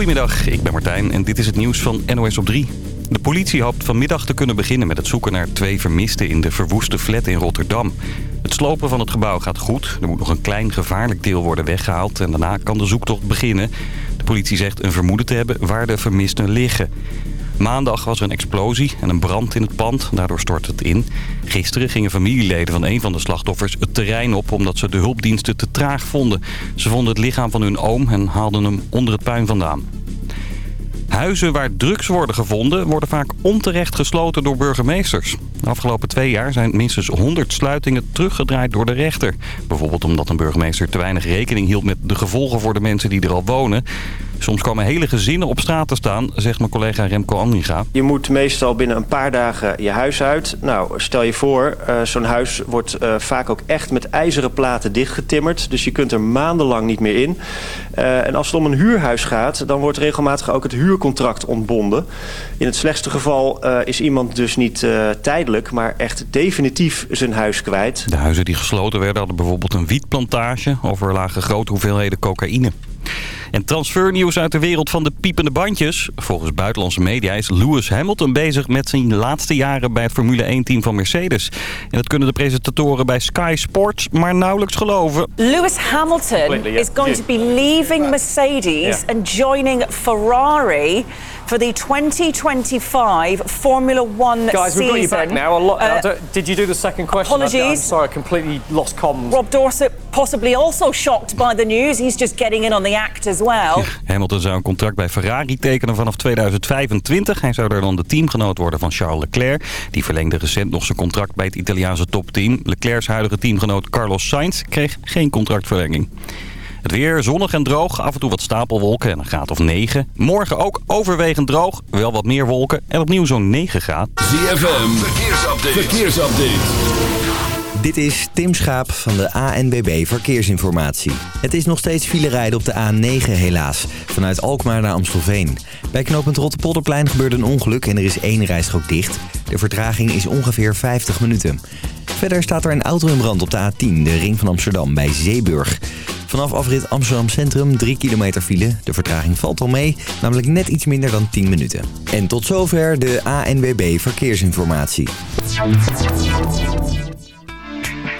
Goedemiddag, ik ben Martijn en dit is het nieuws van NOS op 3. De politie hoopt vanmiddag te kunnen beginnen met het zoeken naar twee vermisten in de verwoeste flat in Rotterdam. Het slopen van het gebouw gaat goed. Er moet nog een klein gevaarlijk deel worden weggehaald en daarna kan de zoektocht beginnen. De politie zegt een vermoeden te hebben waar de vermisten liggen. Maandag was er een explosie en een brand in het pand. Daardoor stortte het in. Gisteren gingen familieleden van een van de slachtoffers het terrein op... omdat ze de hulpdiensten te traag vonden. Ze vonden het lichaam van hun oom en haalden hem onder het puin vandaan. Huizen waar drugs worden gevonden worden vaak onterecht gesloten door burgemeesters. De afgelopen twee jaar zijn minstens 100 sluitingen teruggedraaid door de rechter. Bijvoorbeeld omdat een burgemeester te weinig rekening hield met de gevolgen voor de mensen die er al wonen. Soms komen hele gezinnen op straat te staan, zegt mijn collega Remco Andringa. Je moet meestal binnen een paar dagen je huis uit. Nou, stel je voor, uh, zo'n huis wordt uh, vaak ook echt met ijzeren platen dichtgetimmerd. Dus je kunt er maandenlang niet meer in. Uh, en als het om een huurhuis gaat, dan wordt regelmatig ook het huurcontract ontbonden. In het slechtste geval is iemand dus niet tijdelijk, maar echt definitief zijn huis kwijt. De huizen die gesloten werden hadden bijvoorbeeld een wietplantage... of er lagen grote hoeveelheden cocaïne. En transfernieuws uit de wereld van de piepende bandjes. Volgens buitenlandse media is Lewis Hamilton bezig met zijn laatste jaren bij het Formule 1-team van Mercedes. En dat kunnen de presentatoren bij Sky Sports maar nauwelijks geloven. Lewis Hamilton is going to be leaving Mercedes and joining Ferrari for the 2025 Formula One Guys, we've got you back now. A lot, uh, did you do the second question? Apologies. I'm sorry, I completely lost comms. Rob Dorset possibly also shocked by the news. He's just getting in on the act as well. Hamilton zou een contract bij Ferrari tekenen vanaf 2025. Hij zou daar dan de teamgenoot worden van Charles Leclerc. Die verlengde recent nog zijn contract bij het Italiaanse topteam. Leclercs huidige teamgenoot Carlos Sainz kreeg geen contractverlenging. Het weer zonnig en droog, af en toe wat stapelwolken en een graad of 9. Morgen ook overwegend droog, wel wat meer wolken en opnieuw zo'n 9 graden. ZFM, verkeersupdate. verkeersupdate. Dit is Tim Schaap van de ANBB Verkeersinformatie. Het is nog steeds file rijden op de A9 helaas, vanuit Alkmaar naar Amstelveen. Bij knooppunt Rotterpolderplein gebeurde een ongeluk en er is één rijstrook dicht. De vertraging is ongeveer 50 minuten. Verder staat er een auto in brand op de A10, de ring van Amsterdam, bij Zeeburg. Vanaf afrit Amsterdam Centrum 3 kilometer file. De vertraging valt al mee, namelijk net iets minder dan 10 minuten. En tot zover de ANWB Verkeersinformatie.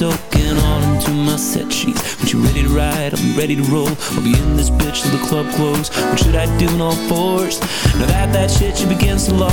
soaking all into my set sheets. When you ready to ride, I'm ready to roll. I'll be in this bitch till the club close. What should I do in all fours? Now that that shit, she begins to love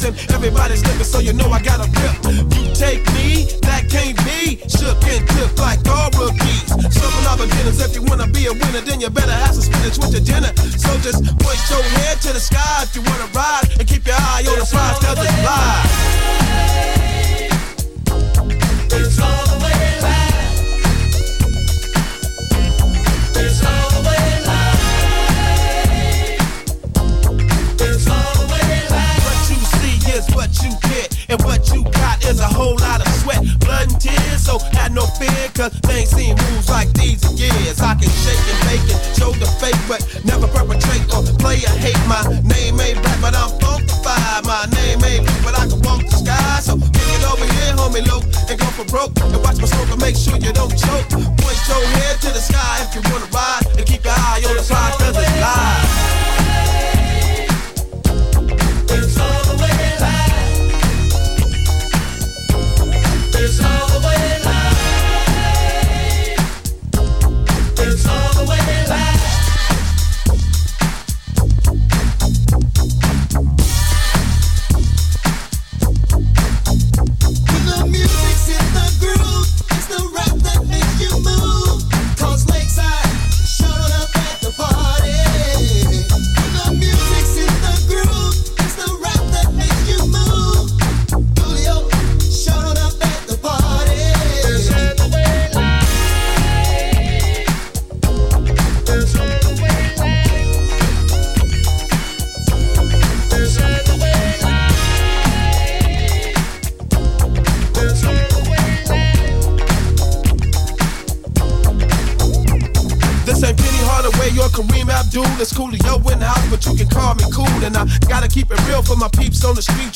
listen. Everybody's looking, so you know I got a grip. You take me, that can't be. Shook and tipped like all rookies. Serving all the dinners. If you wanna be a winner, then you better have some spinach with your dinner. So just push your head to the sky if you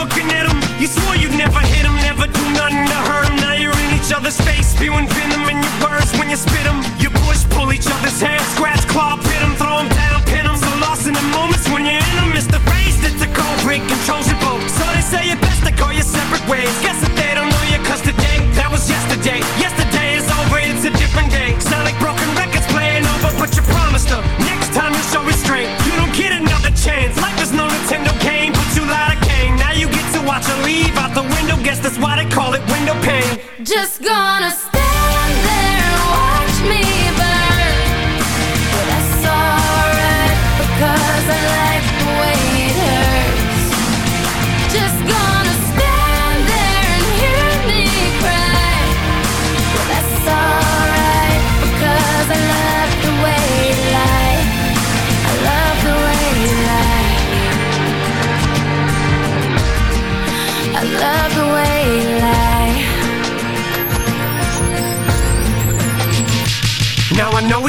looking at him. You swore you'd never hit him, never do nothing to hurt him. Now you're in each other's face, spewing venom in your words when you spit him. You push, pull each other's hair, scratch, claw, pit him, throw him down, pin him. So lost in the moments when you're in them. It's the phrase that's a cold break, controls your boat. So they say it best to call you separate ways. Guess that they don't know you, cause today, that was yesterday. Yesterday is over, it's a different day. Sound like broken records playing over, but you promised them. Next time you show restraint. Guess that's why they call it window pane. Just gonna.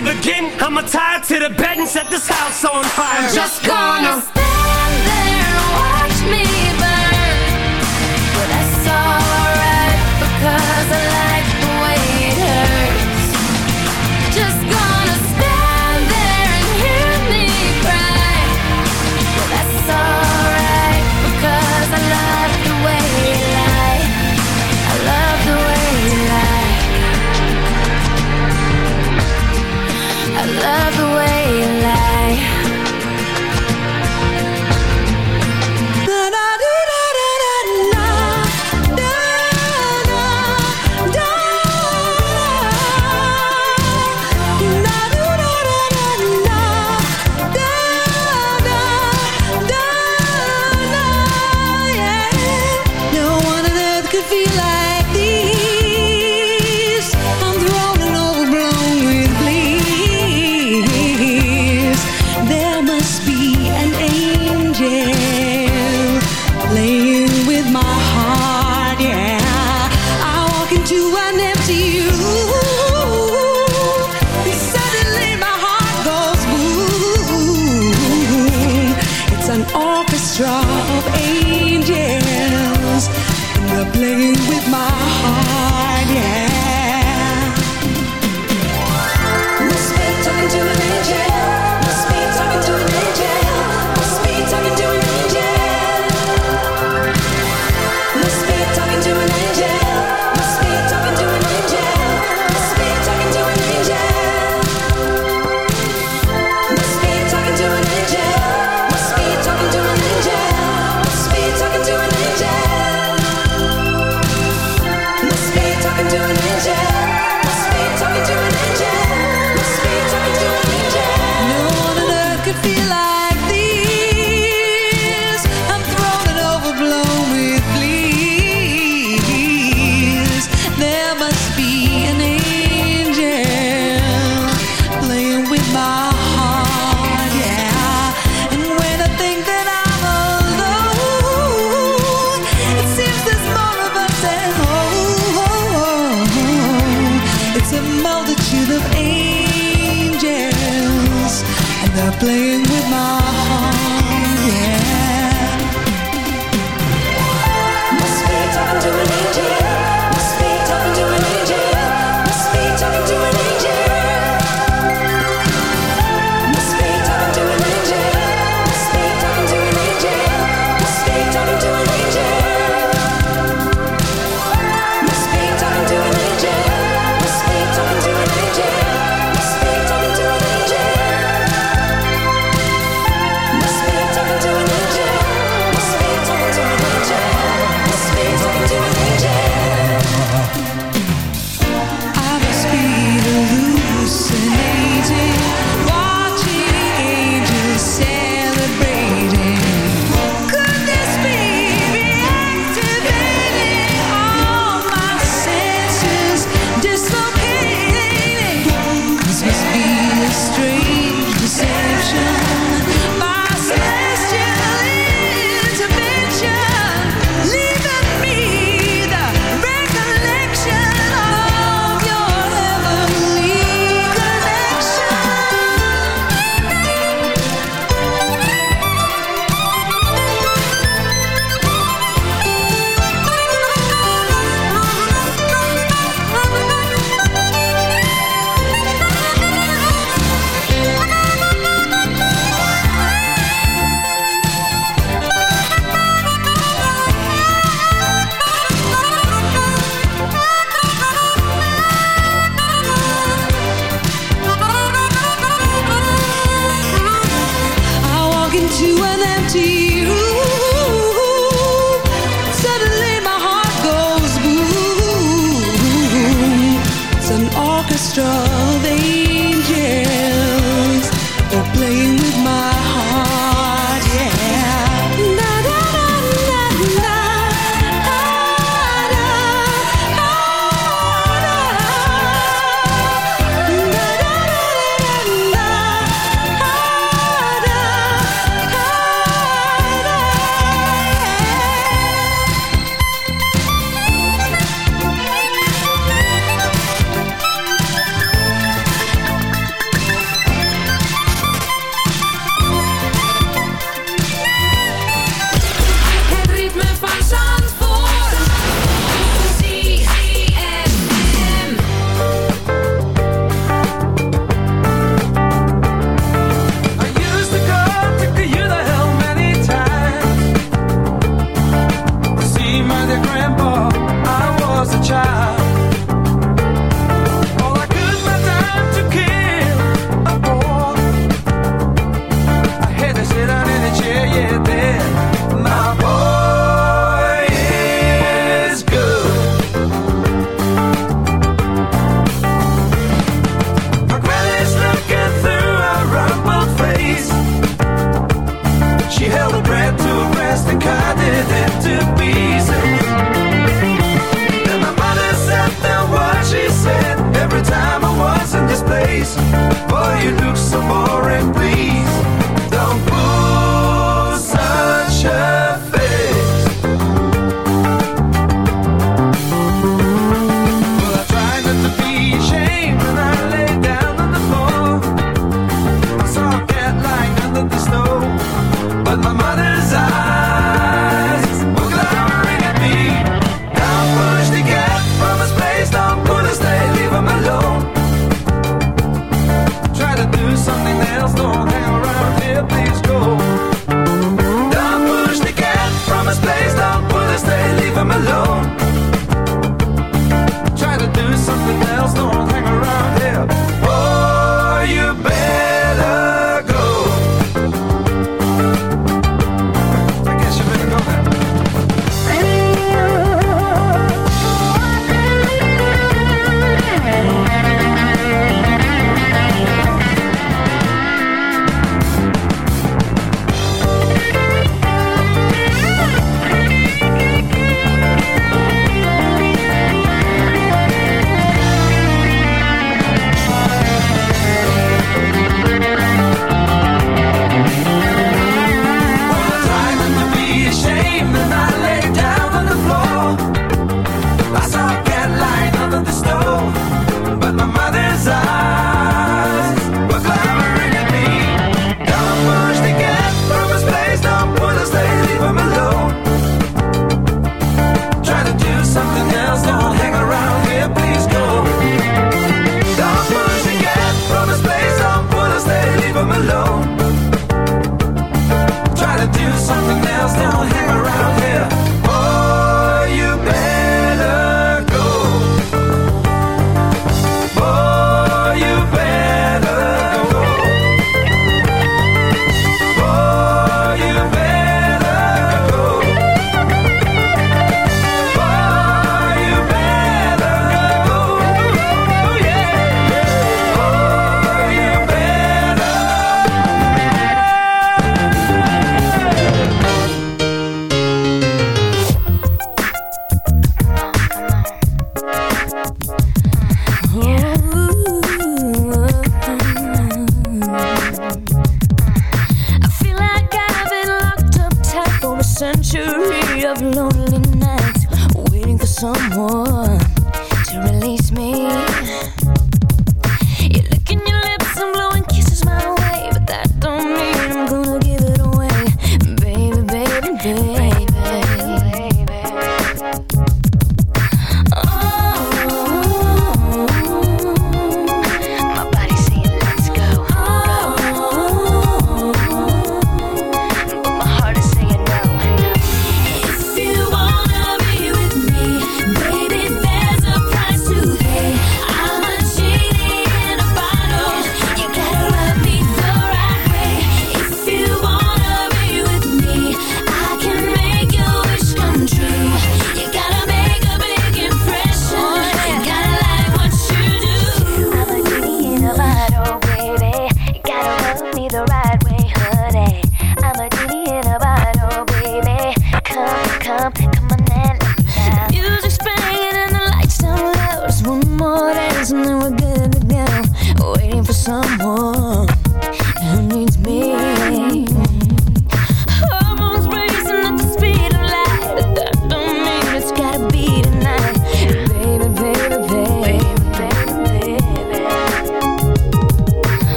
begin. I'ma tie to the bed and set this house on fire. I'm just gonna stand there and watch me.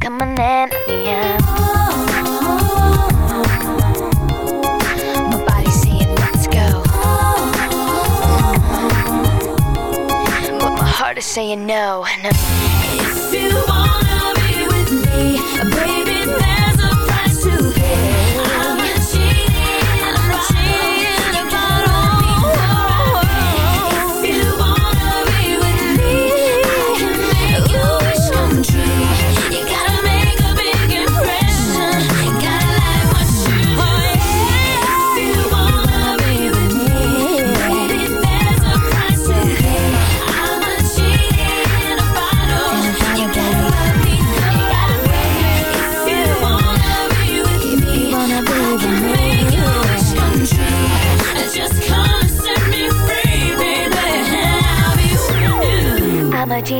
Coming in. My saying let's go. But my heart is saying no. no. If you wanna be with me, baby,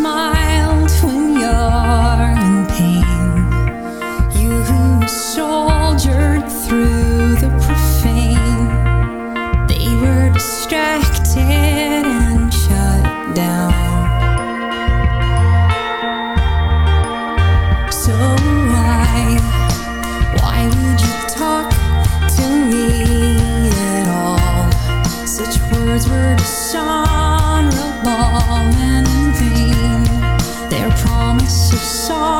smile promise of song.